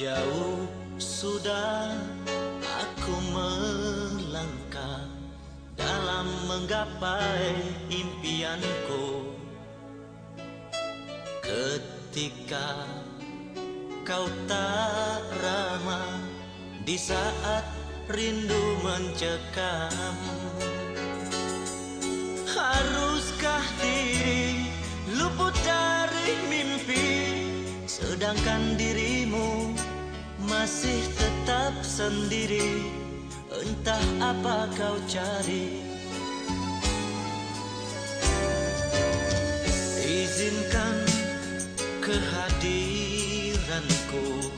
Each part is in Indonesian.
Jauh sudah aku melangkah dalam menggapai impianku. Ketika kau tak ramah di saat rindu mencekam Haruskah diri luput dari mimpi? Sedangkan dirimu masih tetap sendiri. Entah apa kau cari. Izinkan kehadiranku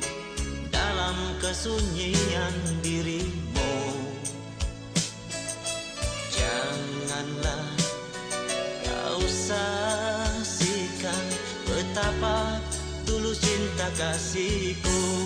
Dalam kesunyian dirimu. Janganlah kau saksikan Betapa tulus cinta kasihku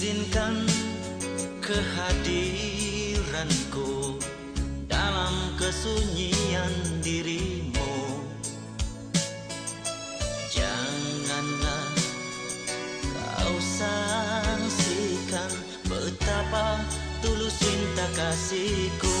Izinkan kehadiranku dalam kesunyian dirimu. Janganlah kau saksikan betapa tulus cinta kasihku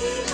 You.